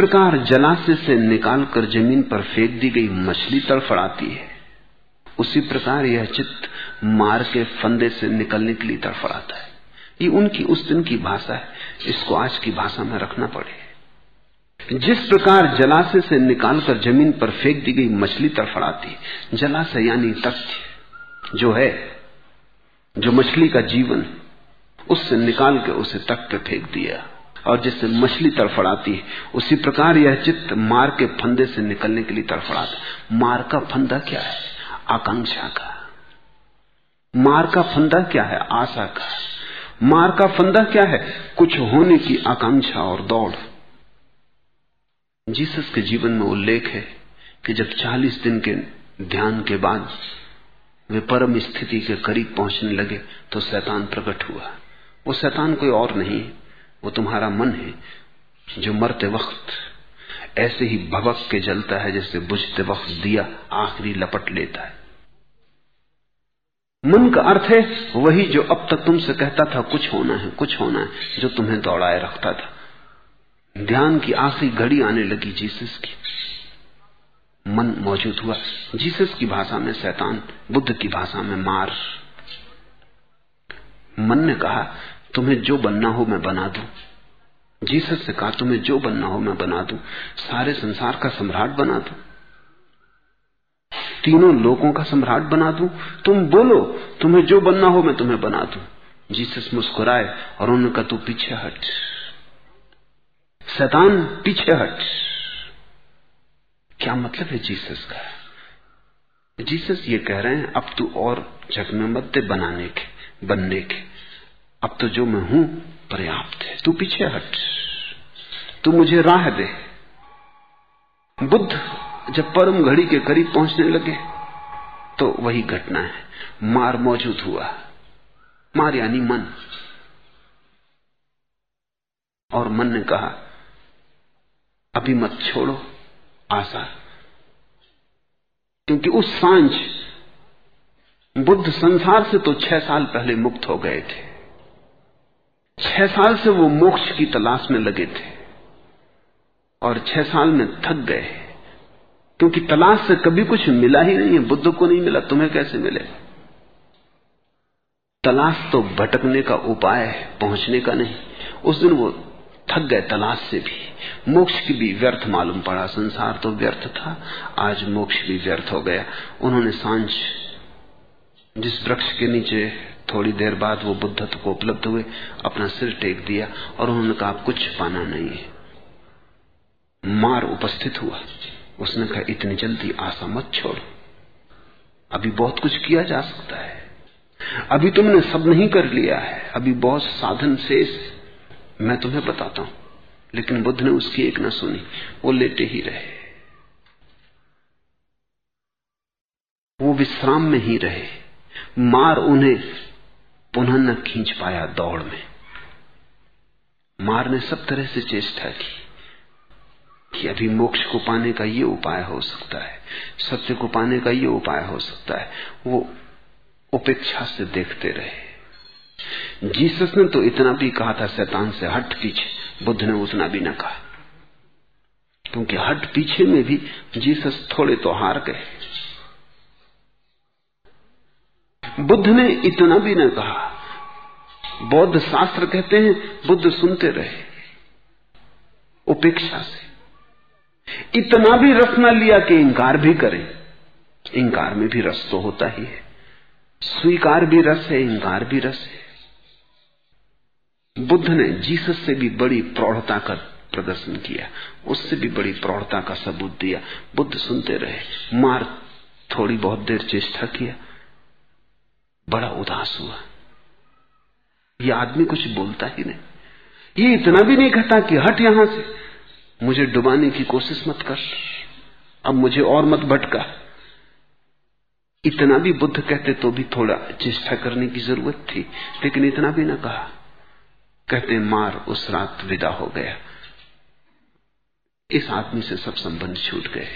प्रकार जलाशय से निकालकर ज़मीन पर फेंक दी गई मछली तड़फड़ाती है। उसी प्रकार यह चित्त मार के फंदे से निकलने के लिए तड़फड़ाता है। ये उनकी, उस दिन की भाषा है। इसको आज की भाषा में रखना पड़े। जिस प्रकार जलाशय से निकालकर ज़मीन पर फेंक दी गई मछली तड़फड़ाती है जलाशय यानी तथ्य जो है, जो मछली का जीवन, उससे निकाल के उसे तक पे फेंक दिया। और जिससे मछली तड़फड़ाती है, उसी प्रकार यह चित्त मार के फंदे से निकलने के लिए तड़फड़ाता मार का फंदा क्या है? आकांक्षा का। मार का फंदा क्या है? आशा का। मार का फंदा क्या है? कुछ होने की आकांक्षा और दौड़। जीसस के जीवन में उल्लेख है कि जब 40 दिन के ध्यान के बाद वे परम स्थिति के करीब पहुँचने लगे तो शैतान प्रकट हुआ। वो शैतान कोई और नहीं वो तुम्हारा मन है, जो मरते वक्त ऐसे ही भवक के जलता है जैसे बुझते वक्त दिया आखिरी लपट लेता है। मन का अर्थ है, वही जो अब तक तुमसे कहता था, कुछ होना है, कुछ होना है, जो तुम्हें दौड़ाए रखता था। ध्यान की आखिरी घड़ी आने लगी जीसस की। मन मौजूद हुआ, जीसस की भाषा में शैतान, बुद्ध की भाषा में मार। मन ने कहा तुम्हें जो बनना हो मैं बना दू। जीसस से कहा, तुम्हें जो बनना हो मैं बना दू। सारे संसार का सम्राट बना दू। तीनों लोगों का सम्राट बना दू। तुम बोलो, तुम्हें जो बनना हो मैं तुम्हें बना दू। जीसस मुस्कुराए और उन्होंने कहा तू पीछे हट। शैतान पीछे हट। क्या मतलब है जीसस का? जीसस ये कह रहे हैं, अब तू और जग में मत बनाने के, बनने के। अब तो जो मैं हूँ, पर्याप्त है। तू पीछे हट। तू मुझे राह दे। बुद्ध जब परम घड़ी के करीब पहुँचने लगे तो वही घटना है। मार मौजूद हुआ। मार यानी मन। और मन ने कहा, अभी मत छोड़ो आशा क्योंकि उस साँझ बुद्ध संसार से तो छह साल पहले मुक्त हो गए थे। छह साल से वो मोक्ष की तलाश में लगे थे और छह साल में थक गए। क्योंकि तलाश से कभी कुछ मिला ही नहीं है बुद्ध को नहीं मिला, तुम्हें कैसे मिले? तलाश तो भटकने का उपाय है, पहुँचने का नहीं। उस दिन वो थक गए तलाश से भी। मोक्ष की भी व्यर्थ मालूम पड़ा, संसार तो व्यर्थ था, आज मोक्ष भी व्यर्थ हो गया। उन्होंने साँझ जिस वृक्ष के नीचे थोड़ी देर बाद वो बुद्धत्व को उपलब्ध हुए, अपना सिर टेक दिया और उन्होंने कहा कुछ पाना नहीं है। मार उपस्थित हुआ। उसने कहा, इतनी जल्दी आशा मत छोड़। अभी बहुत कुछ किया जा सकता है। अभी तुमने सब नहीं कर लिया है। अभी बहुत साधन शेष मैं तुम्हें बताता हूँ। लेकिन बुद्ध ने उसकी एक न सुनी। वो लेटे ही रहे। वो विश्राम में ही रहे। मार उन्हें पुनः न खींच पाया दौड़ में। मार ने सब तरह से चेष्टा की कि अभी मोक्ष को पाने का ये उपाय हो सकता है, सत्य को पाने का ये उपाय हो सकता है। वो उपेक्षा से देखते रहे। जीसस ने तो इतना भी कहा था, शैतान से हट पीछे, बुद्ध ने उतना भी न कहा। क्योंकि हट पीछे में भी जीसस थोड़े तो हार गए। बुद्ध ने इतना भी न कहा। बौद्ध शास्त्र कहते हैं, बुद्ध सुनते रहे, उपेक्षा से। इतना भी रस न लिया कि इंकार भी करें। इंकार में भी रस तो होता ही है। स्वीकार भी रस है, इंकार भी रस है। बुद्ध ने जीसस से भी बड़ी प्रौढ़ता का प्रदर्शन किया, उससे भी बड़ी प्रौढ़ता का सबूत दिया। बुद्ध सुनते रहे, मार थोड़ी बहुत देर चेष्टा किया। बड़ा उदास हुआ। यह आदमी कुछ बोलता ही नहीं। ये इतना भी नहीं कहता कि हट यहाँ से। मुझे डुबाने की कोशिश मत कर। अब मुझे और मत भटका। इतना भी बुद्ध कहते तो भी थोड़ा चेष्टा करने की ज़रूरत थी, लेकिन इतना भी ना कहा। कहते, मार, उस रात विदा हो गया। इस आदमी से सब संबंध छूट गए।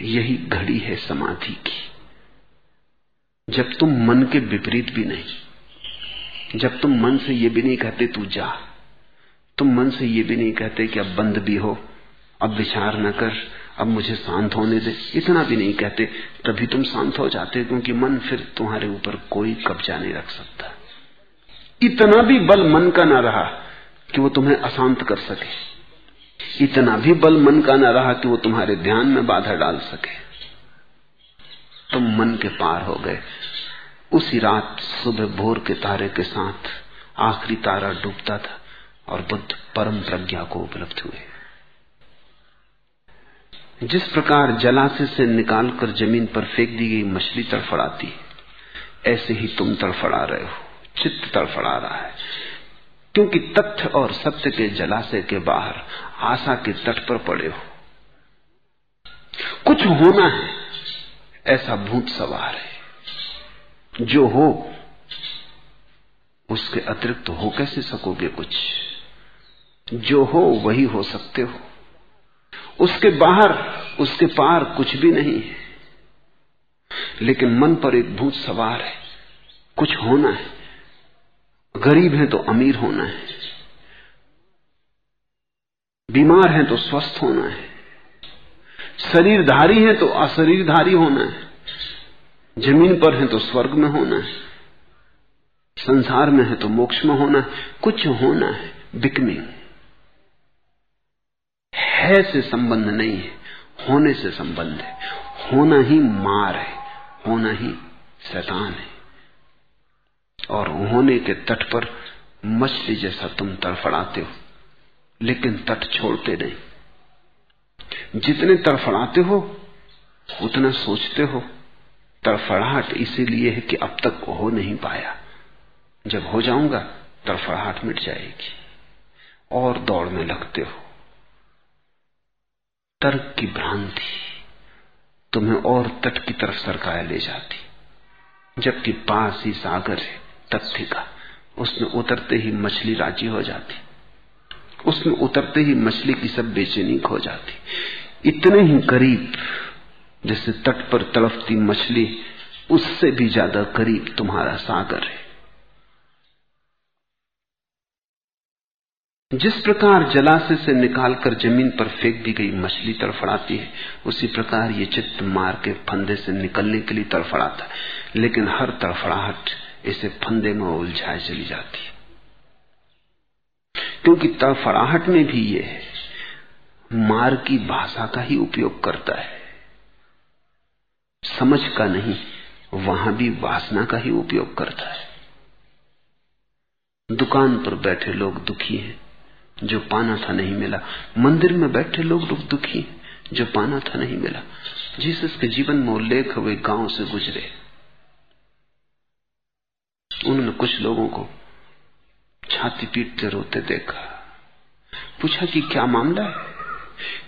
यही घड़ी है समाधि की। जब तुम मन के विपरीत भी नहीं, जब तुम मन से ये भी नहीं कहते तू जा, तुम मन से ये भी नहीं कहते कि अब बंद भी हो, अब विचार न कर, अब मुझे शांत होने दे, इतना भी नहीं कहते, तभी तुम शांत हो जाते क्योंकि मन फिर तुम्हारे ऊपर कोई कब्जा नहीं रख सकता। इतना भी बल मन का ना रहा कि वो तुम्हें अशांत कर सके। इतना भी बल मन का ना रहा कि वो तुम्हारे ध्यान में बाधा डाल सके। तुम मन के पार हो गए। उसी रात सुबह भोर के तारे के साथ आखिरी तारा डूबता था और बुद्ध परम प्रज्ञा को उपलब्ध हुए। जिस प्रकार जलाशय से निकालकर ज़मीन पर फेंक दी गई मछली तड़फड़ाती, ऐसे ही तुम तड़फड़ा रहे हो। चित्त तड़फड़ा रहा है। क्योंकि तथ्य और सत्य के जलाशय के बाहर आशा के तट पर पड़े हो। कुछ होना है। ऐसा भूत सवार है। जो हो, उसके अतिरिक्त तो हो कैसे सकोगे कुछ? जो हो, वही हो सकते हो। उसके बाहर, उसके पार कुछ भी नहीं है। लेकिन मन पर एक भूत सवार है। कुछ होना है। गरीब है तो अमीर होना है। बीमार है तो स्वस्थ होना है। शरीरधारी है तो अशरीरधारी होना है। ज़मीन पर है तो स्वर्ग में होना है। संसार में है तो मोक्ष में होना है। कुछ होना है बिकमिंग है से संबंध नहीं है, होने से संबंध है। होना ही मार है, होना ही शैतान है। और होने के तट पर मछली जैसा तुम तड़फड़ाते हो, लेकिन तट छोड़ते नहीं। जितने तड़फड़ाते हो, उतना सोचते हो। तड़फड़ाहट इसीलिए है कि अब तक हो नहीं पाया। जब हो जाऊँगा, तड़फड़ाहट मिट जाएगी और दौड़ने लगते हो। तर्क की भ्रांति तुम्हें और तट की तरफ़ सरकाया ले जाती। जबकि पास ही सागर है तथ्य का उसमें उतरते ही मछली राज़ी हो जाती। उसमें उतरते ही मछली की सब बेचैनी खो जाती। इतने ही करीब, जैसे तट पर तड़फती मछली, उससे भी ज़्यादा करीब तुम्हारा सागर है। जिस प्रकार जलाशय से निकालकर ज़मीन पर फेंक दी गई मछली तड़फड़ाती है, उसी प्रकार ये चित्त मार के फंदे से निकलने के लिए तड़फड़ाता है। लेकिन हर तड़फड़ाहट इसे फंदे में उलझाए चली जाती है। क्योंकि तड़फड़ाहट में भी ये है मार की भाषा का ही उपयोग करता है। समझ का नहीं, वहाँ भी वासना का ही उपयोग करता है। दुकान पर बैठे लोग दुखी हैं, जो पाना था नहीं मिला। मंदिर में बैठे लोग लोग दुखी जो पाना था नहीं मिला। जीसस के जीवन में उल्लेख हुए गाँव से गुजरे। उन्होंने कुछ लोगों को छाती पीटते रोते देखा। पूछा कि क्या मामला है?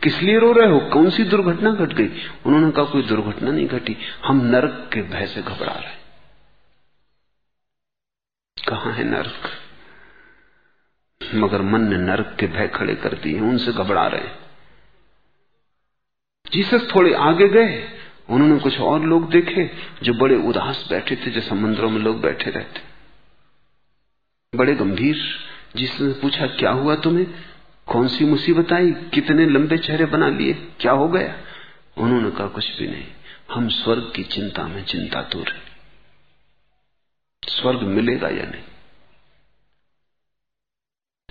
किस लिए रो रहे हो? कौन सी दुर्घटना घट गई? उन्होंने कहा, कोई दुर्घटना नहीं घटी। हम नरक के भय से घबरा रहे कहा है नरक? मगर मन ने नरक के भय खड़े कर दिए उनसे घबरा रहे जीसस थोड़े आगे गए। उन्होंने कुछ और लोग देखे जो बड़े उदास बैठे थे, जैसे मंदिरों में लोग बैठे रहते। बड़े गंभीर। जिसने पूछा, क्या हुआ तुम्हें? कौन सी मुसीबत आई? कितने लंबे चेहरे बना लिए? क्या हो गया? उन्होंने कहा, कुछ भी नहीं। हम स्वर्ग की चिंता में चिंता दूर है। स्वर्ग मिलेगा या नहीं?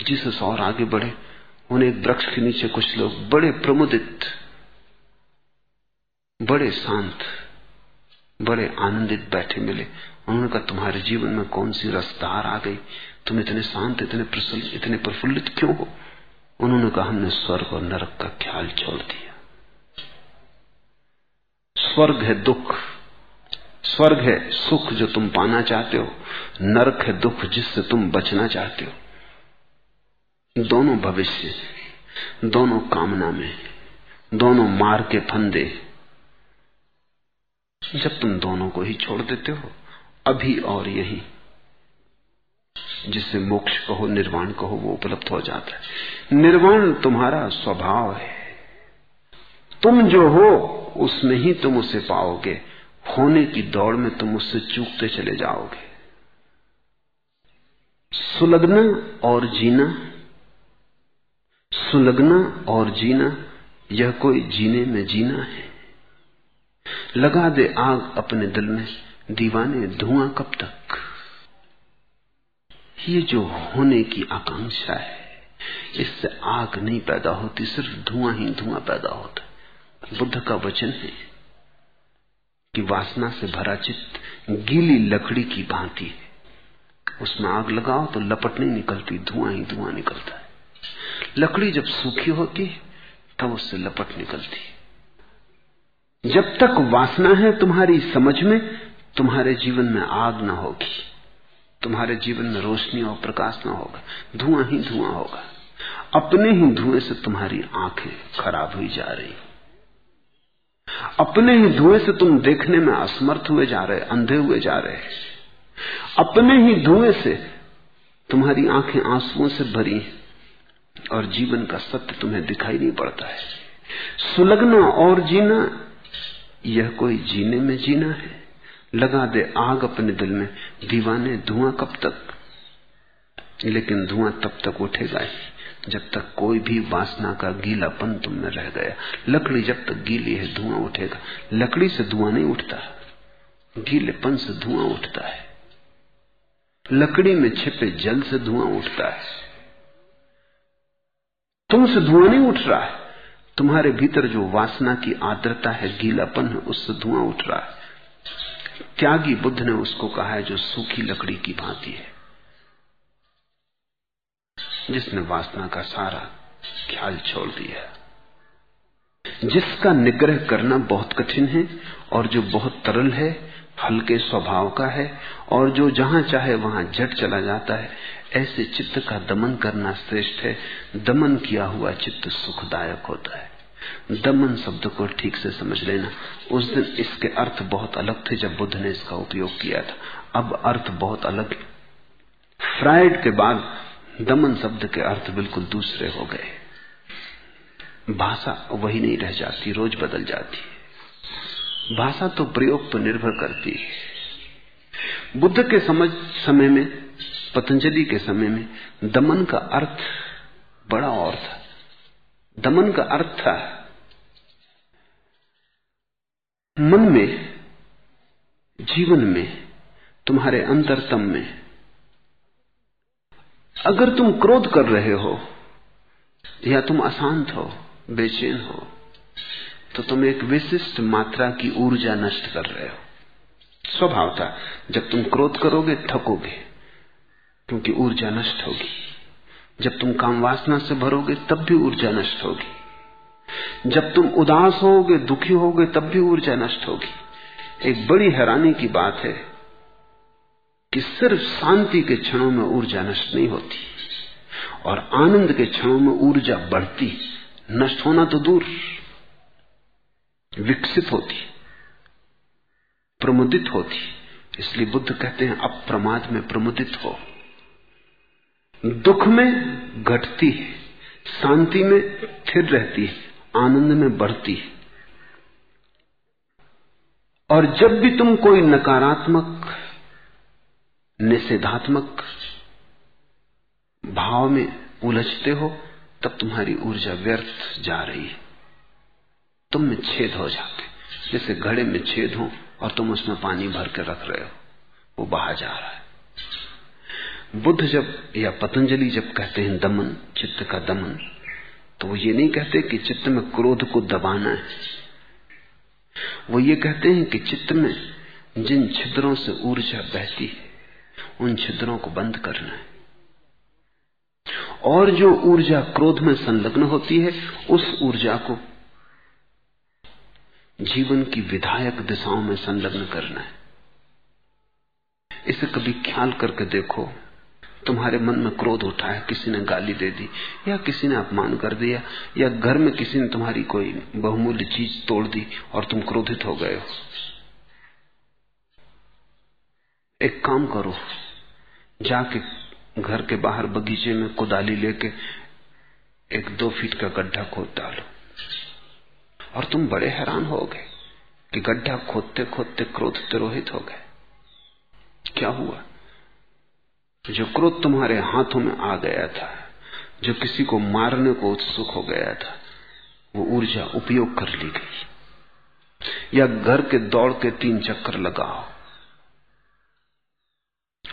जीसस और आगे बढ़े। उन्हें एक वृक्ष के नीचे कुछ लोग बड़े प्रमुदित, बड़े शांत, बड़े आनंदित बैठे मिले। उन्होंने कहा, तुम्हारे जीवन में कौन सी रसदार आ गई? तुम इतने शांत, इतने प्रसन्न, इतने प्रफुल्लित क्यों हो? उन्होंने कहा, हमने स्वर्ग और नरक का ख्याल छोड़ दिया। स्वर्ग है दुख। स्वर्ग है सुख जो तुम पाना चाहते हो। नरक है दुख जिससे तुम बचना चाहते हो। दोनों भविष्य, दोनों कामना में, दोनों मार के फंदे। जब तुम दोनों को ही छोड़ देते हो, अभी और यही जिसे मोक्ष कहो, निर्वाण कहो, वो उपलब्ध हो जाता है। निर्वाण तुम्हारा स्वभाव है। तुम जो हो, उसमें ही तुम उसे पाओगे। होने की दौड़ में तुम उससे चूकते चले जाओगे। सुलगना और जीना, सुलगना और जीना, यह कोई जीने में जीना है। लगा दे आग अपने दिल में, दीवाने धुआँ कब तक? ये जो होने की आकांक्षा है, इससे आग नहीं पैदा होती, सिर्फ़ धुआँ ही धुआँ पैदा होता बुद्ध का वचन है कि वासना से भरा चित्त गीली लकड़ी की भांति है। उसमें आग लगाओ तो लपट नहीं निकलती, धुआँ ही धुआँ निकलता है। लकड़ी जब सूखी होती तब उससे लपट निकलती जब तक वासना है तुम्हारी समझ में, तुम्हारे जीवन में आग ना होगी। तुम्हारे जीवन में रोशनी और प्रकाश ना होगा, धुआँ ही धुआँ होगा। अपने ही धुएँ से तुम्हारी आँखें खराब हुई जा रही। अपने ही धुएँ से तुम देखने में असमर्थ हुए जा रहे, अंधे हुए जा रहे। अपने ही धुएँ से तुम्हारी आँखें आंसुओं से भरी और जीवन का सत्य तुम्हें दिखाई नहीं पड़ता है। सुलगना और जीना, यह कोई जीने में जीना है। लगा दे आग अपने दिल में। दीवाने धुआँ कब तक? लेकिन धुआँ तब तक उठेगा ही, जब तक कोई भी वासना का गीलापन तुम में रह गया। लकड़ी जब तक गीली है, धुआँ उठेगा। लकड़ी से धुआँ नहीं उठता, गीलेपन से धुआँ उठता है। लकड़ी में छिपे जल से धुआँ उठता है। तुमसे धुआँ नहीं उठ रहा है। तुम्हारे भीतर जो वासना की आर्द्रता है, गीलापन है, उससे धुआँ उठ रहा है। त्यागी बुद्ध ने उसको कहा है, जो सूखी लकड़ी की भांति है, जिसने वासना का सारा ख्याल छोड़ दिया जिसका निग्रह करना बहुत कठिन है, और जो बहुत तरल है हल्के स्वभाव का है, और जो जहाँ चाहे वहाँ झट चला जाता है, ऐसे चित्त का दमन करना श्रेष्ठ है। दमन किया हुआ चित्त सुखदायक होता है। दमन शब्द को ठीक से समझ लेना। उस दिन इसके अर्थ बहुत अलग थे जब बुद्ध ने इसका उपयोग किया था। अब अर्थ बहुत अलग फ्राइड के बाद दमन शब्द के अर्थ बिल्कुल दूसरे हो गए। भाषा वही नहीं रह जाती, रोज बदल जाती है। भाषा तो प्रयोग पर निर्भर करती है। बुद्ध के समझ समय में, पतंजलि के समय में दमन का अर्थ बड़ा और था। दमन का अर्थ था। मन में, जीवन में, तुम्हारे अंतरतम में। अगर तुम क्रोध कर रहे हो, या तुम अशांत हो, बेचैन हो तो तुम एक विशिष्ट मात्रा की ऊर्जा नष्ट कर रहे हो। स्वभाव था, जब तुम क्रोध करोगे, थकोगे, क्योंकि ऊर्जा नष्ट होगी। जब तुम काम वासना से भरोगे, तब भी ऊर्जा नष्ट होगी। जब तुम उदास होगे, दुखी होगे, तब भी ऊर्जा नष्ट होगी। एक बड़ी हैरानी की बात है कि सिर्फ़ शांति के क्षणों में ऊर्जा नष्ट नहीं होती और आनंद के क्षणों में ऊर्जा बढ़ती। नष्ट होना तो दूर, विकसित होती, प्रमुदित होती। इसलिए बुद्ध कहते हैं अप्रमाद में प्रमुदित हो। दुख में घटती है, शांति में स्थिर रहती है, आनंद में बढ़ती है। और जब भी तुम कोई नकारात्मक, निषेधात्मक भाव में उलझते हो, तब तुम्हारी ऊर्जा व्यर्थ जा रही है। तुम में छेद हो जाते जैसे घड़े में छेद हो और तुम उसमें पानी भर के रख रहे हो, वो बहा जा रहा है। बुद्ध जब या पतंजलि जब कहते हैं दमन, चित्त का दमन तो वो ये नहीं कहते कि चित्त में क्रोध को दबाना है। वो ये कहते हैं कि चित्त में जिन छिद्रों से ऊर्जा बहती है, उन छिद्रों को बंद करना है। और जो ऊर्जा क्रोध में संलग्न होती है, उस ऊर्जा को जीवन की विधायक दिशाओं में संलग्न करना है। इसे कभी ख्याल करके देखो तुम्हारे मन में क्रोध उठा है, किसी ने गाली दे दी, या किसी ने अपमान कर दिया, या घर में किसी ने तुम्हारी कोई बहुमूल्य चीज़ तोड़ दी और तुम क्रोधित हो गए हो। एक काम करो, जाके घर के बाहर बगीचे में कुदाली लेके एक दो फीट का गड्ढा खोद डालो। और तुम बड़े हैरान हो गए कि गड्ढा खोदते खोदते क्रोध तिरोहित हो गए। क्या हुआ? जो क्रोध तुम्हारे हाथों में आ गया था, जो किसी को मारने को उत्सुक हो गया था, वो ऊर्जा उपयोग कर ली गई। या घर के दौड़ के तीन चक्कर लगाओ,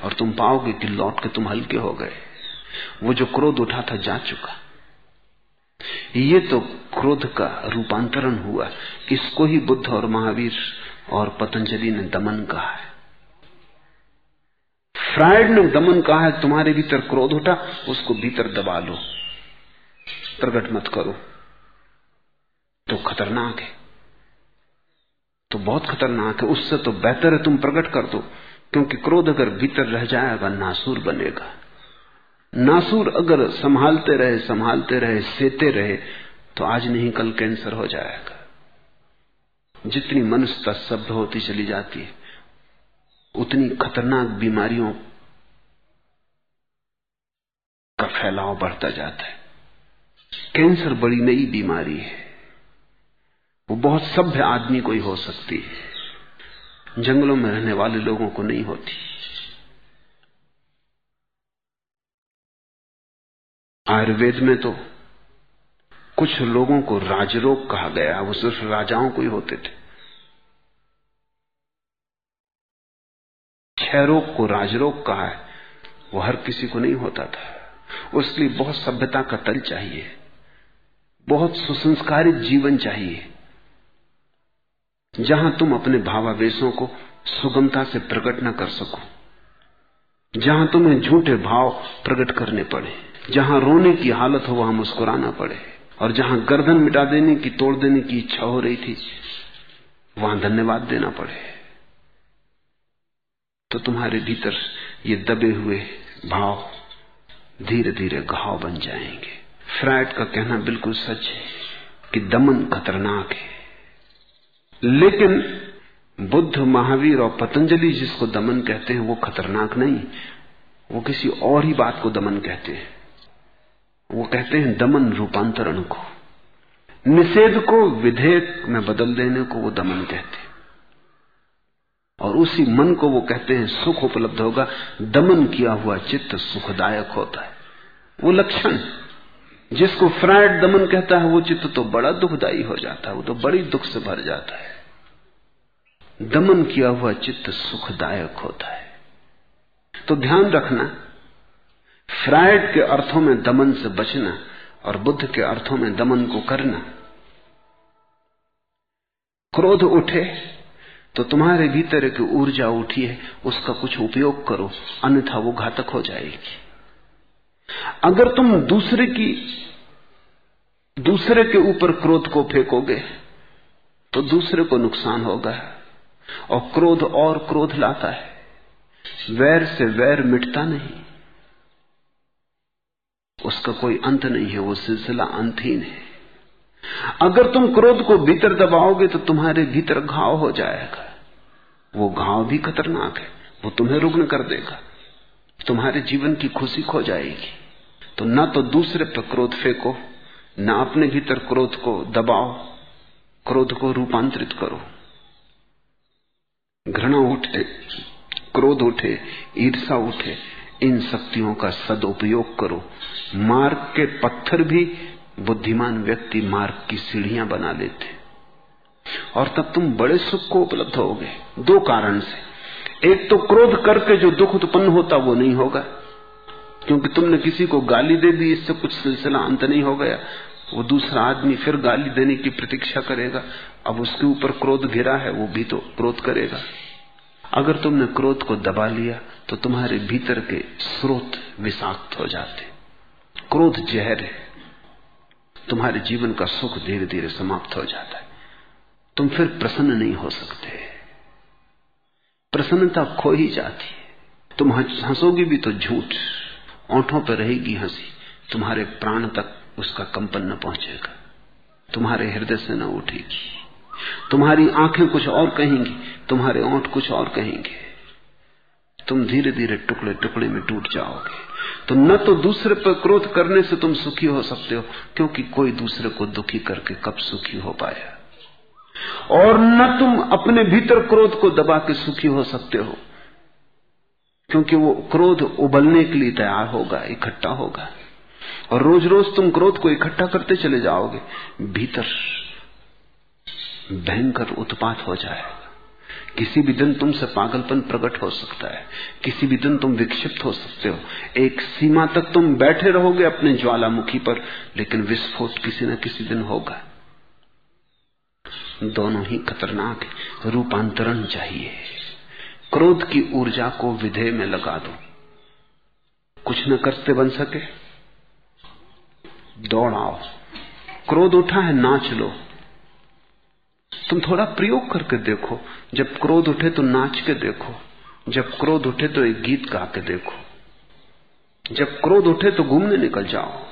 और तुम पाओगे कि लौट के तुम हल्के हो गए। वो जो क्रोध उठा था, जा चुका। ये तो क्रोध का रूपांतरण हुआ। इसको ही बुद्ध और महावीर और पतंजलि ने दमन कहा है। फ्राइड ने दमन कहा है, तुम्हारे भीतर क्रोध उठा, उसको भीतर दबा लो। प्रकट मत करो। तो खतरनाक है। तो बहुत खतरनाक है। उससे तो बेहतर है तुम प्रकट कर दो, क्योंकि क्रोध अगर भीतर रह जाएगा, नासूर बनेगा। नासूर अगर संभालते रहे संभालते रहे, सेते रहे तो आज नहीं, कल कैंसर हो जाएगा। जितनी मनुष्यता शब्द होती चली जाती है उतनी खतरनाक बीमारियों का फैलाव बढ़ता जाता है। कैंसर बड़ी नई बीमारी है। वो बहुत सभ्य आदमी को ही हो सकती है। जंगलों में रहने वाले लोगों को नहीं होती। आयुर्वेद में तो कुछ लोगों को राजरोग कहा गया, वो सिर्फ़ राजाओं को ही होते थे। क्षय रोग को राजरोग कहा है, वो हर किसी को नहीं होता था। उसके लिए बहुत सभ्यता का तल चाहिए, बहुत सुसंस्कारित जीवन चाहिए, जहाँ तुम अपने भावावेशों को सुगमता से प्रकट न कर सको, जहाँ तुम्हें झूठे भाव प्रकट करने पड़े, जहाँ रोने की हालत हो वहाँ मुस्कुराना पड़े, और जहाँ गर्दन मिटा देने की, तोड़ देने की इच्छा हो रही थी, वहाँ धन्यवाद देना पड़े। तो तुम्हारे भीतर ये दबे हुए भाव धीरे धीरे घाव बन जाएँगे। फ्राइड का कहना बिल्कुल सच है कि दमन खतरनाक है। लेकिन बुद्ध, महावीर और पतंजलि जिसको दमन कहते हैं, वो खतरनाक नहीं। वो किसी और ही बात को दमन कहते हैं। वो कहते हैं दमन रूपांतरण को। निषेध को, विधेयक में बदल देने को वो दमन कहते हैं। और उसी मन को वो कहते हैं, सुख उपलब्ध होगा। दमन किया हुआ चित्त सुखदायक होता है। वो लक्षण जिसको फ्राइड दमन कहता है, वो चित्त तो बड़ा दुखदायी हो जाता है, वो तो बड़ी दुख से भर जाता है। दमन किया हुआ चित्त सुखदायक होता है। तो ध्यान रखना फ्रायड के अर्थों में दमन से बचना और बुद्ध के अर्थों में दमन को करना। क्रोध उठे तो तुम्हारे भीतर एक ऊर्जा उठी है, उसका कुछ उपयोग करो, अन्यथा वो घातक हो जाएगी। अगर तुम दूसरे की, दूसरे के ऊपर क्रोध को फेंकोगे तो दूसरे को नुकसान होगा। और क्रोध और क्रोध लाता है। वैर से वैर मिटता नहीं। उसका कोई अंत नहीं है, वो सिलसिला अंतहीन है। अगर तुम क्रोध को भीतर दबाओगे तो तुम्हारे भीतर घाव हो जाएगा। वो घाव भी खतरनाक है। वो तुम्हें रुग्ण कर देगा। तुम्हारे जीवन की खुशी खो जाएगी। तो न तो दूसरे पर क्रोध फेंको, न अपने भीतर क्रोध को दबाओ, क्रोध को रूपांतरित करो। घृणा उठे, क्रोध उठे ईर्षा उठे, इन शक्तियों का सदुपयोग करो। मार्ग के पत्थर भी बुद्धिमान व्यक्ति मार्ग की सीढ़ियाँ बना लेते और तब तुम बड़े सुख को उपलब्ध होगे। दो कारण से। एक तो क्रोध करके जो दुख उत्पन्न होता वो नहीं होगा, क्योंकि तुमने किसी को गाली दे दी, इससे कुछ सिलसिला अंत नहीं हो गया। वो दूसरा आदमी फिर गाली देने की प्रतीक्षा करेगा, अब उसके ऊपर क्रोध घिरा है, वो भी तो क्रोध करेगा। अगर तुमने क्रोध को दबा लिया तो तुम्हारे भीतर के स्रोत विषाक्त हो जाते। क्रोध जहर है, तुम्हारे जीवन का सुख धीरे धीरे समाप्त हो जाता है। तुम फिर प्रसन्न नहीं हो सकते। प्रसन्नता खो ही जाती है। तुम हंसोगी भी तो झूठ, ओंठों पर रहेगी हँसी। तुम्हारे प्राण तक उसका कंपन न पहुंचेगा। तुम्हारे हृदय से न उठेगी। तुम्हारी आँखें कुछ और कहेंगी, तुम्हारे ओंठ कुछ और कहेंगे। तुम धीरे धीरे टुकड़े टुकड़े में टूट जाओगे। तो न तो दूसरे पर क्रोध करने से तुम सुखी हो सकते हो, क्योंकि कोई दूसरे को दुखी करके कब सुखी हो पाया। और न तुम अपने भीतर क्रोध को दबा के सुखी हो सकते हो, क्योंकि वो क्रोध उबलने के लिए तैयार होगा, इकट्ठा होगा। और रोज रोज तुम क्रोध को इकट्ठा करते चले जाओगे, भीतर भयंकर उत्पात हो जाएगा। किसी भी दिन तुमसे पागलपन प्रकट हो सकता है, किसी भी दिन तुम विक्षिप्त हो सकते हो। एक सीमा तक तुम बैठे रहोगे अपने ज्वालामुखी पर, लेकिन विस्फोट किसी न किसी दिन होगा। दोनों ही खतरनाक है। रूपांतरण चाहिए। क्रोध की ऊर्जा को विधेय में लगा दो। कुछ न करते बन सके। दौड़ाओ। क्रोध उठा है, नाच लो। तुम थोड़ा प्रयोग करके देखो। जब क्रोध उठे तो नाच के देखो। जब क्रोध उठे तो एक गीत गा के देखो। जब क्रोध उठे तो घूमने निकल जाओ।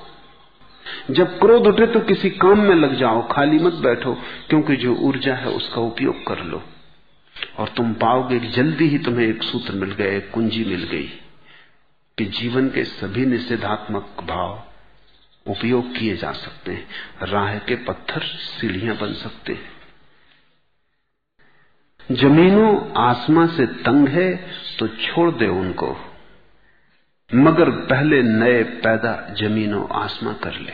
जब क्रोध उठे तो किसी काम में लग जाओ, खाली मत बैठो, क्योंकि जो ऊर्जा है उसका उपयोग कर लो। और तुम पाओगे कि जल्दी ही तुम्हें एक सूत्र मिल गया, एक कुंजी मिल गई, कि जीवन के सभी निषेधात्मक भाव उपयोग किए जा सकते हैं। राह के पत्थर सीढ़ियाँ बन सकते हैं। जमीनों आसमां से तंग है तो छोड़ दे उनको। मगर पहले नए पैदा जमीनों आसमां कर ले।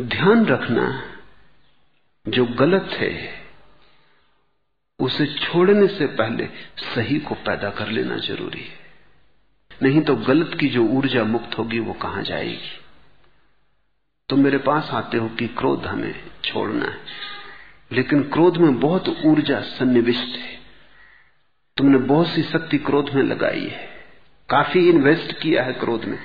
ध्यान रखना, जो गलत है, उसे छोड़ने से पहले सही को पैदा कर लेना ज़रूरी है। नहीं तो गलत की जो ऊर्जा मुक्त होगी, वो कहाँ जाएगी? तो मेरे पास आते हो कि क्रोध हमें छोड़ना है। लेकिन क्रोध में बहुत ऊर्जा सन्निविष्ट है। तुमने बहुत सी शक्ति क्रोध में लगाई है। काफ़ी इन्वेस्ट किया है क्रोध में।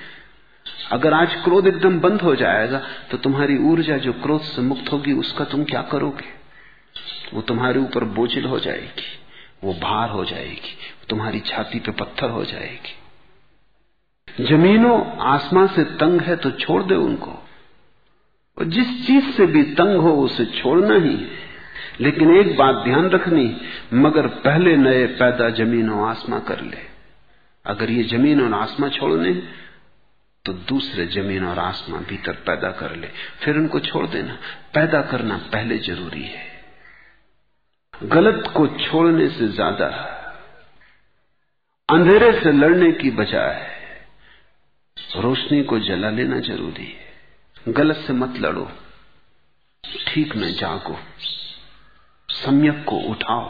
अगर आज क्रोध एकदम बंद हो जाएगा तो तुम्हारी ऊर्जा जो क्रोध से मुक्त होगी, उसका तुम क्या करोगे? वो तुम्हारे ऊपर बोझिल हो जाएगी, वो भार हो जाएगी तुम्हारी छाती पे पत्थर हो जाएगी। जमीनों आसमां से तंग है तो छोड़ दे उनको। और जिस चीज़ से भी तंग हो, उसे छोड़ना ही है। लेकिन एक बात ध्यान रखनी, मगर पहले नए पैदा जमीनों आसमां कर ले। अगर ये ज़मीन और आसमां छोड़ने तो दूसरे ज़मीन और आसमां भीतर पैदा कर ले। फिर उनको छोड़ देना। पैदा करना पहले ज़रूरी है। गलत को छोड़ने से ज़्यादा, अंधेरे से लड़ने की बजाय, रोशनी को जला लेना ज़रूरी है। गलत से मत लड़ो। ठीक में जागो। सम्यक को उठाओ।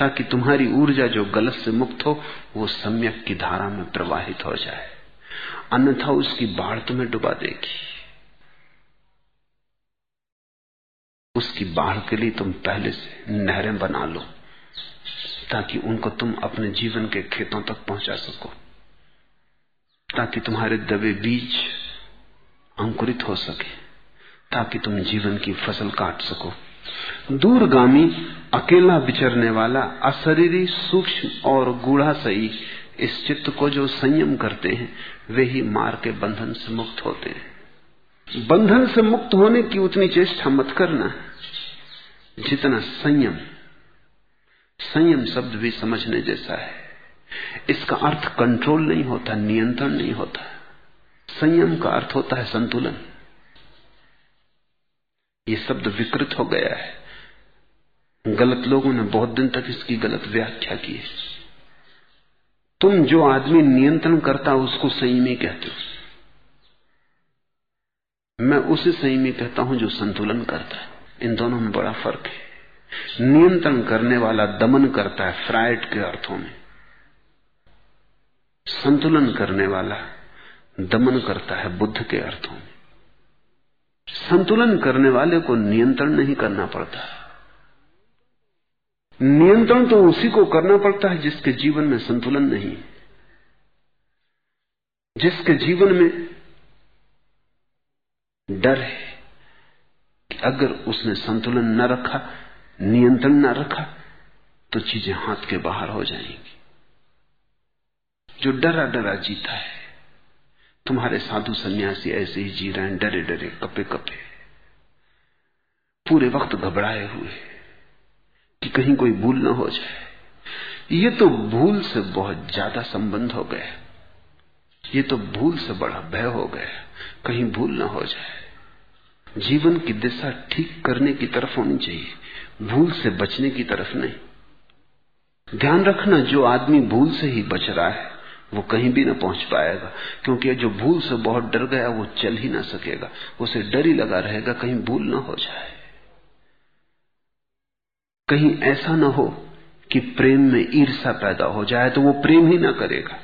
ताकि तुम्हारी ऊर्जा जो गलत से मुक्त हो, वो सम्यक की धारा में प्रवाहित हो जाए। अन्यथा उसकी बाढ़ तुम्हें डुबा देगी। उसकी बाढ़ के लिए तुम पहले से नहरें बना लो, ताकि उनको तुम अपने जीवन के खेतों तक पहुँचा सको, ताकि तुम्हारे दबे बीज अंकुरित हो सके, ताकि तुम जीवन की फ़सल काट सको। दूरगामी, अकेला विचरने वाला, अशरीरी, सूक्ष्म और गूढ़ा सही इस चित्त को जो संयम करते हैं, वे ही मार के बंधन से मुक्त होते हैं। बंधन से मुक्त होने की उतनी चेष्टा मत करना। जितना संयम संयम शब्द भी समझने जैसा है। इसका अर्थ कंट्रोल नहीं होता, नियंत्रण नहीं होता। संयम का अर्थ होता है संतुलन। ये शब्द विकृत हो गया है। गलत लोगों ने बहुत दिन तक इसकी गलत व्याख्या की है। तुम जो आदमी नियंत्रण करता उसको संयमी कहते हो। मैं उसे संयमी कहता हूँ जो संतुलन करता है। इन दोनों में बड़ा फ़र्क है। नियंत्रण करने वाला दमन करता है फ्राइड के अर्थों में। संतुलन करने वाला दमन करता है बुद्ध के अर्थों में। संतुलन करने वाले को नियंत्रण नहीं करना पड़ता। नियंत्रण तो उसी को करना पड़ता है जिसके जीवन में संतुलन नहीं। जिसके जीवन में डर है कि अगर उसने संतुलन न रखा, नियंत्रण न रखा तो चीज़ें हाथ के बाहर हो जाएँगी। जो डरा डरा जीता है तुम्हारे साधु सन्यासी ऐसे ही जी रहे हैं, डरे डरे, कपे कपे। पूरे वक्त घबराए हुए कि कहीं कोई भूल ना हो जाए। ये तो भूल से बहुत ज़्यादा संबंध हो गया ये तो भूल से बड़ा भय हो गया। कहीं भूल ना हो जाए। जीवन की दिशा ठीक करने की तरफ़ होनी चाहिए, भूल से बचने की तरफ़ नहीं। ध्यान रखना, जो आदमी भूल से ही बच रहा है वो कहीं भी ना पहुँच पाएगा, क्योंकि जो भूल से बहुत डर गया, वो चल ही ना सकेगा। उसे डर ही लगा रहेगा, कहीं भूल ना हो जाए। कहीं ऐसा ना हो कि प्रेम में ईर्षा पैदा हो जाए तो वो प्रेम ही ना करेगा।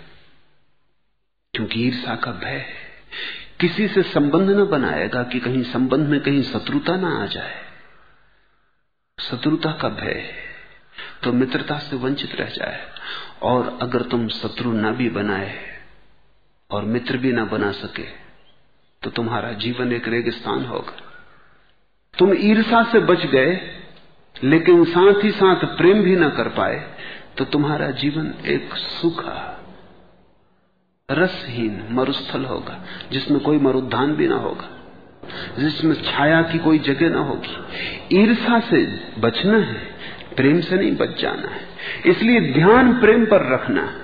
क्योंकि ईर्षा का भय है। किसी से संबंध न बनाएगा कि कहीं संबंध में कहीं शत्रुता ना आ जाए। शत्रुता का भय है। तो मित्रता से वंचित रह जाए। और अगर तुम शत्रु ना भी बनाए और मित्र भी ना बना सके तो तुम्हारा जीवन एक रेगिस्तान होगा। तुम ईर्षा से बच गए, लेकिन साथ ही साथ प्रेम भी ना कर पाए तो तुम्हारा जीवन एक सूखा, रसहीन मरुस्थल होगा, जिसमें कोई मरुद्धान भी ना होगा, जिसमें छाया की कोई जगह ना होगी। ईर्षा से बचना है प्रेम से नहीं बच जाना है। इसलिए ध्यान प्रेम पर रखना।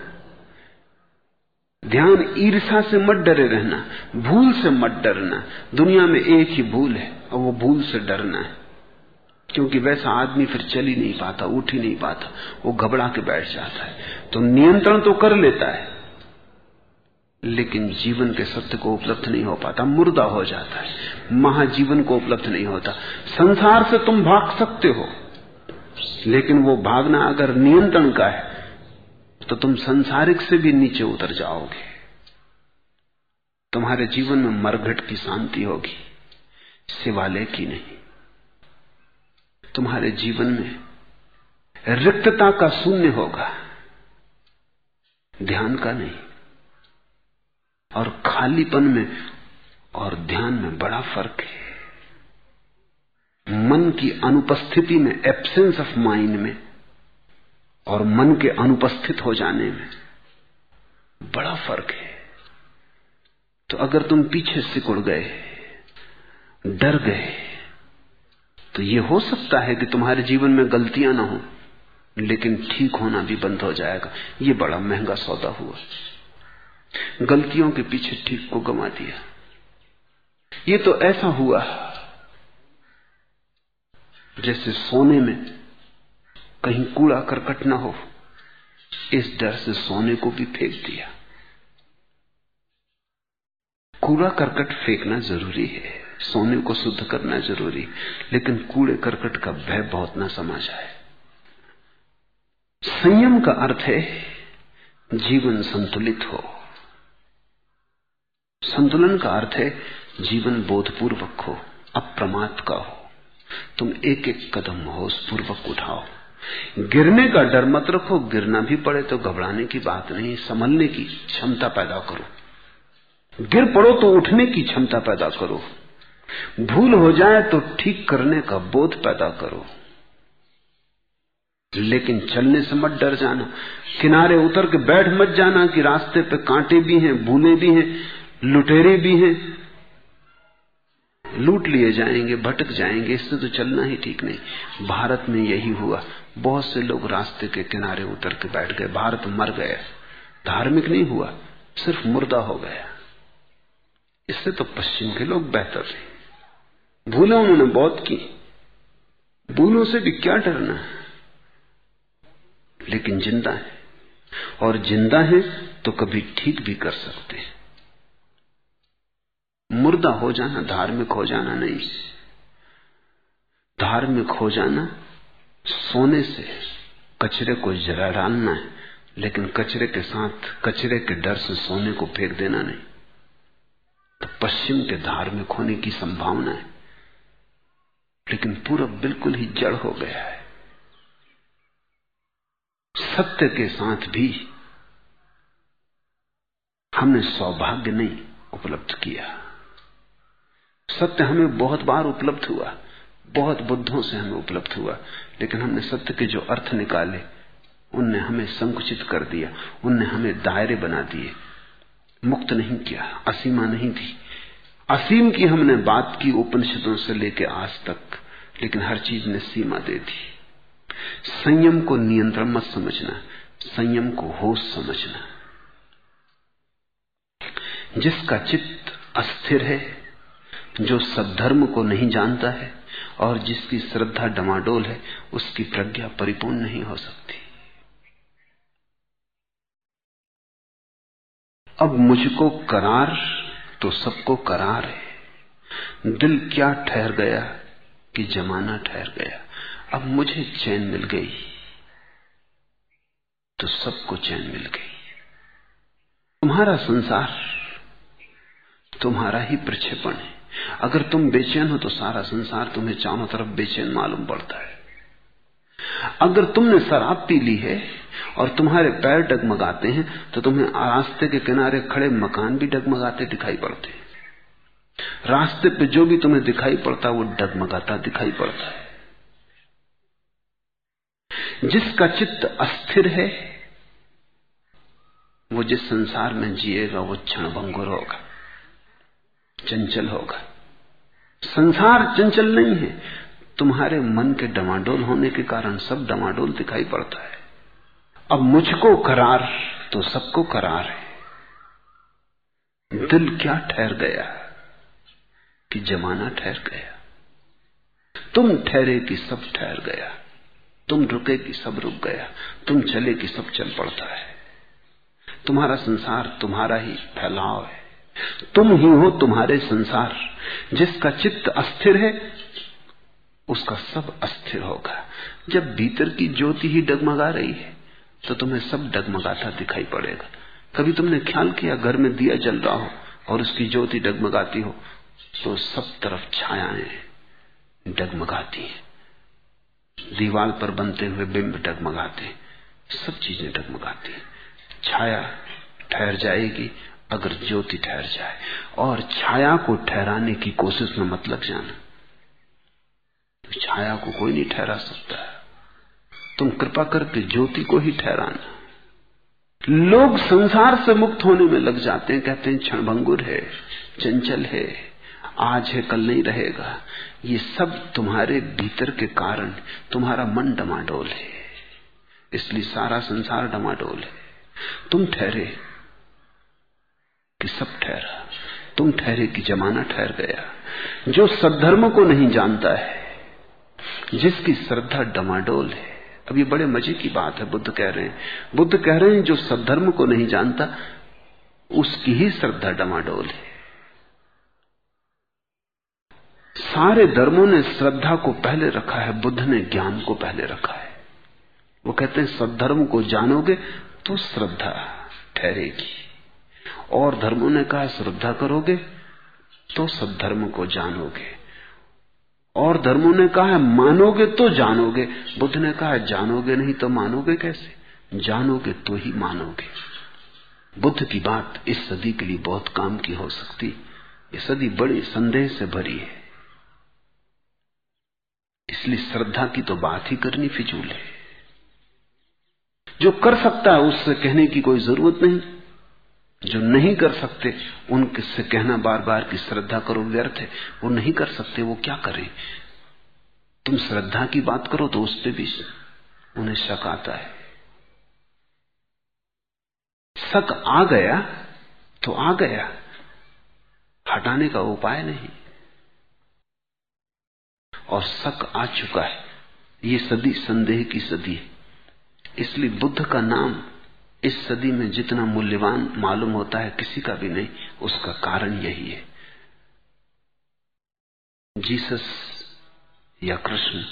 ध्यान ईर्षा से मत डरे रहना। भूल से मत डरना। दुनिया में एक ही भूल है, और वो भूल से डरना है। क्योंकि वैसा आदमी फिर चल ही नहीं पाता, उठ ही नहीं पाता। वो घबरा के बैठ जाता है। तो नियंत्रण तो कर लेता है, लेकिन जीवन के सत्य को उपलब्ध नहीं हो पाता, मुर्दा हो जाता है। महाजीवन को उपलब्ध नहीं होता। संसार से तुम भाग सकते हो। लेकिन वो भागना अगर नियंत्रण का है तो तुम संसारिक से भी नीचे उतर जाओगे। तुम्हारे जीवन में मरघट की शांति होगी, शिवालय की नहीं। तुम्हारे जीवन में रिक्तता का शून्य होगा, ध्यान का नहीं। और खालीपन में और ध्यान में बड़ा फ़र्क है। मन की अनुपस्थिति में एब्सेंस ऑफ़ माइंड में और मन के अनुपस्थित हो जाने में बड़ा फ़र्क है। तो अगर तुम पीछे सिकुड़ गए, डर गए तो ये हो सकता है कि तुम्हारे जीवन में गलतियाँ ना हो, लेकिन ठीक होना भी बंद हो जाएगा। ये बड़ा महँगा सौदा हुआ। गलतियों के पीछे ठीक को गमा दिया। ये तो ऐसा हुआ जैसे सोने में कहीं कूड़ा करकट ना हो, इस डर से सोने को भी फेंक दिया। कूड़ा करकट फेंकना ज़रूरी है, सोने को शुद्ध करना ज़रूरी, लेकिन कूड़े करकट का भय बहुत ना समा जाए। संयम का अर्थ है, जीवन संतुलित हो। संतुलन का अर्थ है, जीवन बोधपूर्वक हो, अप्रमाद का हो। तुम एक एक कदम होश पूर्वक उठाओ। गिरने का डर मत रखो, गिरना भी पड़े तो घबराने की बात नहीं, संभलने की क्षमता पैदा करो। गिर पड़ो तो उठने की क्षमता पैदा करो। भूल हो जाए तो ठीक करने का बोध पैदा करो। लेकिन चलने से मत डर जाना। किनारे उतर के बैठ मत जाना कि रास्ते पे कांटे भी हैं भूले भी हैं, लुटेरे भी हैं लूट लिए जाएँगे, भटक जाएँगे, इससे तो चलना ही ठीक नहीं। भारत में यही हुआ। बहुत से लोग रास्ते के किनारे उतर के बैठ गए। भारत मर गया। धार्मिक नहीं हुआ, सिर्फ़ मुर्दा हो गया। इससे तो पश्चिम के लोग बेहतर थे। भूले उन्होंने बहुत की। भूलों से भी क्या डरना लेकिन ज़िंदा है। और ज़िंदा है तो कभी ठीक भी कर सकते हैं। मुर्दा हो जाना, धार्मिक हो जाना नहीं। धार्मिक हो जाना, सोने से कचरे को जरा डालना है, लेकिन कचरे के साथ, कचरे के डर से सोने को फेंक देना नहीं। तो पश्चिम के धार्मिक होने की संभावना है। लेकिन पूरब बिल्कुल ही जड़ हो गया है। सत्य के साथ भी हमने सौभाग्य नहीं उपलब्ध किया। सत्य हमें बहुत बार उपलब्ध हुआ। बहुत बुद्धों से हमें उपलब्ध हुआ। लेकिन हमने सत्य के जो अर्थ निकाले, उनने हमें संकुचित कर दिया, उनने हमें दायरे बना दिए। मुक्त नहीं किया, असीमा नहीं दी असीम की हमने बात की उपनिषदों से लेकर आज तक, लेकिन हर चीज़ ने सीमा दे दी। संयम को नियंत्रण मत समझना, संयम को होश समझना। जिसका चित्त अस्थिर है जो सद्धर्म को नहीं जानता है और जिसकी श्रद्धा डमाडोल है, उसकी प्रज्ञा परिपूर्ण नहीं हो सकती। अब मुझको करार तो सबको करार है। दिल क्या ठहर गया कि जमाना ठहर गया। अब मुझे चैन मिल गई तो सबको चैन मिल गई। तुम्हारा संसार, तुम्हारा ही प्रक्षेपण है। अगर तुम बेचैन हो तो सारा संसार तुम्हें चारों तरफ़ बेचैन मालूम पड़ता है। अगर तुमने शराब पी ली है और तुम्हारे पैर डगमगाते हैं तो तुम्हें रास्ते के किनारे खड़े मकान भी डगमगाते दिखाई पड़ते हैं। रास्ते पे जो भी तुम्हें दिखाई पड़ता, वो डगमगाता दिखाई पड़ता है। जिसका चित्त अस्थिर है, वो जिस संसार में जिएगा, वो क्षण भंगुर होगा। चंचल होगा। संसार चंचल नहीं है। तुम्हारे मन के डमाडोल होने के कारण सब डमाडोल दिखाई पड़ता है। अब मुझको करार तो सबको करार है। दिल क्या ठहर गया कि जमाना ठहर गया। तुम ठहरे कि सब ठहर गया। तुम रुके कि सब रुक गया। तुम चले कि सब चल पड़ता है। तुम्हारा संसार तुम्हारा ही फैलाव है। तुम ही हो तुम्हारे संसार। जिसका चित्त अस्थिर है, उसका सब अस्थिर होगा। जब भीतर की ज्योति ही डगमगा रही है तो तुम्हें सब डगमगाता दिखाई पड़ेगा। कभी तुमने ख्याल किया, घर में दिया जल रहा हो और उसकी ज्योति डगमगाती हो तो सब तरफ़ छायाएँ डगमगाती हैं। दीवाल पर बनते हुए बिंब डगमगाते सब चीज़ें डगमगाती छाया ठहर जाएगी अगर ज्योति ठहर जाए और छाया को ठहराने की कोशिश में मत लग जाना। तो छाया को कोई नहीं ठहरा सकता। तुम कृपा करके ज्योति को ही ठहराना। लोग संसार से मुक्त होने में लग जाते हैं, कहते हैं, क्षणभंगुर है, चंचल है, आज है, कल नहीं रहेगा। ये सब तुम्हारे भीतर के कारण तुम्हारा मन डमाडोल है। इसलिए सारा संसार डमाडोल है। तुम ठहरे। कि सब ठहरा। तुम ठहरे कि जमाना ठहर गया। जो सद्धर्म को नहीं जानता है, जिसकी श्रद्धा डमाडोल है। अब ये बड़े मज़े की बात है, बुद्ध कह रहे हैं। बुद्ध कह रहे हैं, जो सद्धर्म को नहीं जानता, उसकी ही श्रद्धा डमाडोल है। सारे धर्मों ने श्रद्धा को पहले रखा है, बुद्ध ने ज्ञान को पहले रखा है। वो कहते हैं, सद्धर्म को जानोगे तो श्रद्धा ठहरेगी। और धर्मों ने कहा, श्रद्धा करोगे तो सद्धर्म को जानोगे। और धर्मों ने कहा, मानोगे तो जानोगे। बुद्ध ने कहा, जानोगे नहीं तो मानोगे कैसे? जानोगे तो ही मानोगे। बुद्ध की बात इस सदी के लिए बहुत काम की हो सकती। ये सदी बड़ी संदेह से भरी है। इसलिए श्रद्धा की तो बात ही करनी फिजूल है। जो कर सकता है, उससे कहने की कोई ज़रूरत नहीं। जो नहीं कर सकते उनसे कहना बार बार की श्रद्धा करो, व्यर्थ है, वो नहीं कर सकते, वो क्या करें? तुम श्रद्धा की बात करो तो उस पर भी उन्हें शक आता है। शक आ गया तो आ गया, हटाने का उपाय नहीं। और शक आ चुका है, ये सदी संदेह की सदी है, इसलिए बुद्ध का नाम इस सदी में जितना मूल्यवान मालूम होता है, किसी का भी नहीं, उसका कारण यही है। जीसस या कृष्ण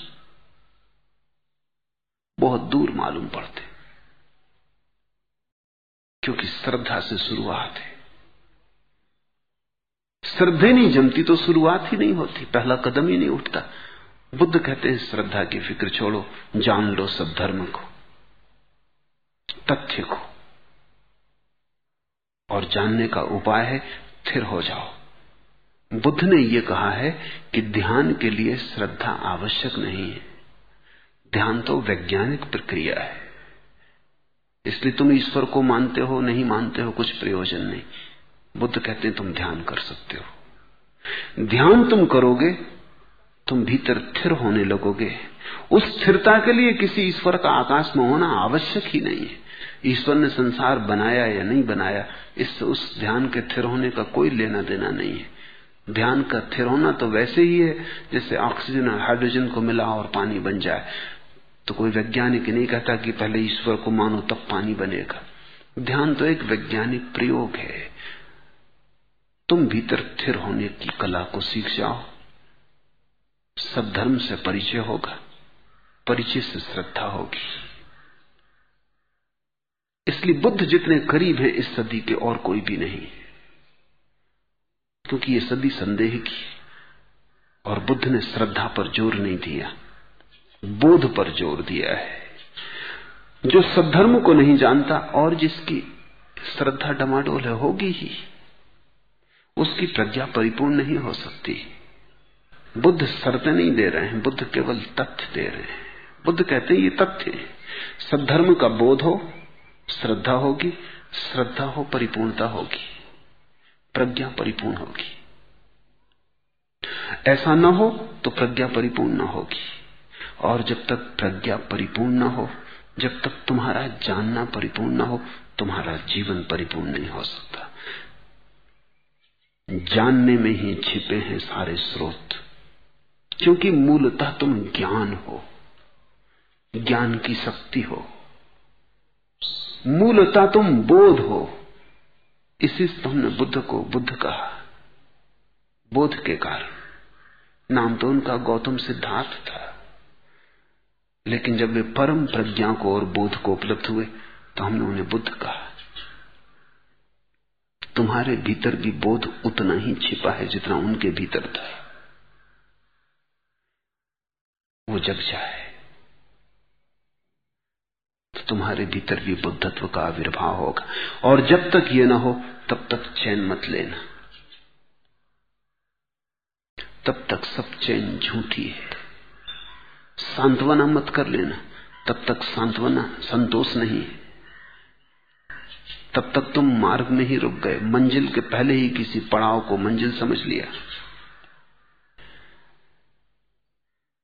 बहुत दूर मालूम पड़ते, क्योंकि श्रद्धा से शुरुआत है। श्रद्धे नहीं जमती तो शुरुआत ही नहीं होती, पहला कदम ही नहीं उठता। बुद्ध कहते हैं, श्रद्धा की फ़िक्र छोड़ो, जान लो सब धर्म को। तथ्य को और जानने का उपाय है स्थिर हो जाओ। बुद्ध ने यह कहा है कि ध्यान के लिए श्रद्धा आवश्यक नहीं है। ध्यान तो वैज्ञानिक प्रक्रिया है। इसलिए तुम ईश्वर को मानते हो, नहीं मानते हो, कुछ प्रयोजन नहीं। बुद्ध कहते हैं, तुम ध्यान कर सकते हो। ध्यान तुम करोगे, तुम भीतर स्थिर होने लगोगे। उस स्थिरता के लिए किसी ईश्वर का आकाश में होना आवश्यक ही नहीं है। ईश्वर ने संसार बनाया या नहीं बनाया इससे उस ध्यान के थिर होने का कोई लेना देना नहीं है। ध्यान का थिर होना तो वैसे ही है जैसे ऑक्सीजन और हाइड्रोजन को मिला और पानी बन जाए। तो कोई वैज्ञानिक नहीं कहता कि पहले ईश्वर को मानो तब पानी बनेगा। ध्यान तो एक वैज्ञानिक प्रयोग है। तुम भीतर स्थिर होने की कला को सीख जाओ। सब धर्म से परिचय होगा, परिचय से श्रद्धा होगी। इसलिए बुद्ध जितने करीब है, इस सदी के और कोई भी नहीं। क्योंकि ये सदी संदेह की और बुद्ध ने श्रद्धा पर ज़ोर नहीं दिया, बोध पर ज़ोर दिया है। जो सद्धर्म को नहीं जानता, और जिसकी श्रद्धा डमाडोल है, होगी ही। उसकी प्रज्ञा परिपूर्ण नहीं हो सकती। बुद्ध शर्तें नहीं दे रहे हैं, बुद्ध केवल तथ्य दे रहे हैं। बुद्ध कहते हैं, ये तथ्य सद्धर्म का बोध हो श्रद्धा होगी, श्रद्धा हो परिपूर्णता होगी, प्रज्ञा परिपूर्ण होगी। ऐसा न हो तो प्रज्ञा परिपूर्ण न होगी। और जब तक प्रज्ञा परिपूर्ण न हो, जब तक तुम्हारा जानना परिपूर्ण न हो, तुम्हारा जीवन परिपूर्ण नहीं हो सकता। जानने में ही छिपे हैं सारे स्रोत। क्योंकि मूलतः तुम ज्ञान हो, ज्ञान की शक्ति हो। मूलतः तुम बोध हो। इसी से तुमने बुद्ध को बुद्ध कहा। बोध के कारण। नाम तो उनका गौतम सिद्धार्थ था। लेकिन जब वे परम प्रज्ञा को और बोध को उपलब्ध हुए तो हमने उन्हें बुद्ध कहा। तुम्हारे भीतर भी बोध उतना ही छिपा है जितना उनके भीतर था। वो जग जाए। तुम्हारे भीतर भी बुद्धत्व का आविर्भाव होगा। और जब तक ये ना हो, तब तक चैन मत लेना। तब तक सब चैन झूठी है। सांत्वना मत कर लेना। तब तक सांत्वना संतोष नहीं है। तब तक तुम मार्ग में ही रुक गए। मंजिल के पहले ही किसी पड़ाव को मंजिल समझ लिया।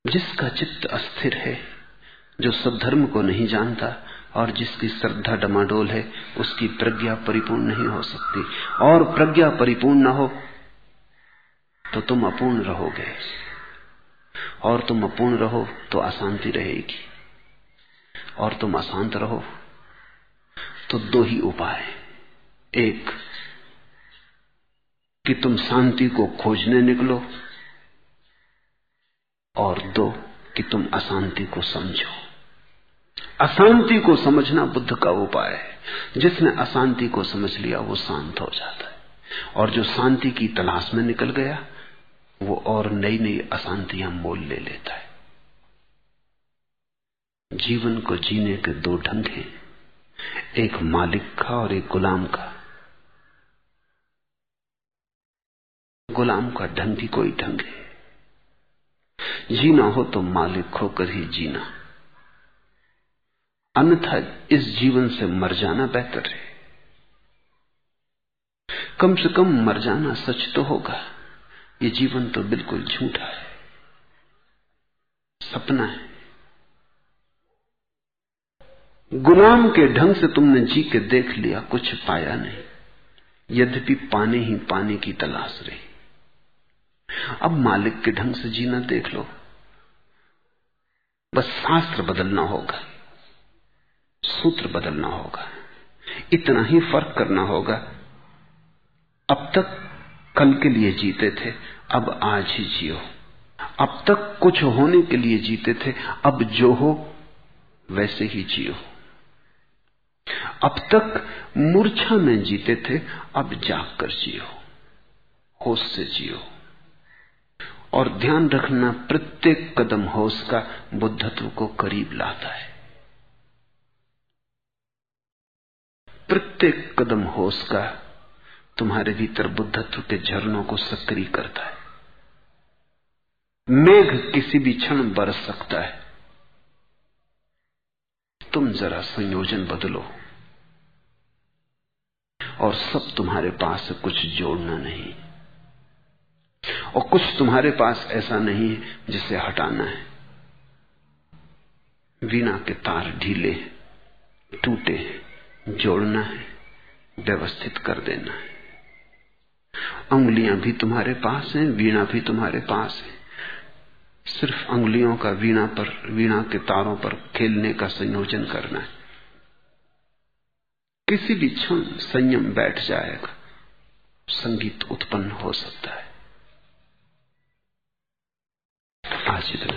जिसका चित्त अस्थिर है, जो सब धर्म को नहीं जानता और जिसकी श्रद्धा डमाडोल है, उसकी प्रज्ञा परिपूर्ण नहीं हो सकती। और प्रज्ञा परिपूर्ण न हो तो तुम अपूर्ण रहोगे। और तुम अपूर्ण रहो तो अशांति रहेगी। और तुम अशांत रहो तो दो ही उपाय एक, कि तुम शांति को खोजने निकलो, और दो, कि तुम अशांति को समझो। अशांति को समझना बुद्ध का उपाय है। जिसने अशांति को समझ लिया, वो शांत हो जाता है। और जो शांति की तलाश में निकल गया, वो और नई नई अशांतियाँ मोल ले लेता है। जीवन को जीने के दो ढंग हैं। एक मालिक का और एक गुलाम का। गुलाम का ढंग ही कोई ढंग है। जीना हो तो मालिक होकर ही जीना। अन्यथा इस जीवन से मर जाना बेहतर है। कम से कम मर जाना सच तो होगा। ये जीवन तो बिल्कुल झूठा है। सपना है। गुलाम के ढंग से तुमने जी के देख लिया, कुछ पाया नहीं। यद्यपि पाने ही पाने की तलाश रही। अब मालिक के ढंग से जीना देख लो। बस शास्त्र बदलना होगा। सूत्र बदलना होगा। इतना ही फ़र्क करना होगा। अब तक कल के लिए जीते थे, अब आज ही जियो। अब तक कुछ होने के लिए जीते थे, अब जो हो, वैसे ही जियो। अब तक मूर्छा में जीते थे, अब जाग कर जियो। होश से जियो। और ध्यान रखना, प्रत्येक कदम होश का बुद्धत्व को करीब लाता है। प्रत्येक कदम होश का तुम्हारे भीतर बुद्धत्व के झरनों को सक्रिय करता है। मेघ किसी भी क्षण बरस सकता है। तुम जरा संयोजन बदलो और सब तुम्हारे पास कुछ जोड़ना नहीं। और कुछ तुम्हारे पास ऐसा नहीं है जिसे हटाना है। वीणा के तार ढीले, टूटे जोड़ना है, व्यवस्थित कर देना है। उंगलियाँ भी तुम्हारे पास हैं, वीणा भी तुम्हारे पास है। सिर्फ़ अंगुलियों का वीणा पर, वीणा के तारों पर खेलने का संयोजन करना है। किसी भी क्षण संयम बैठ जाएगा, संगीत उत्पन्न हो सकता है। आज इतना।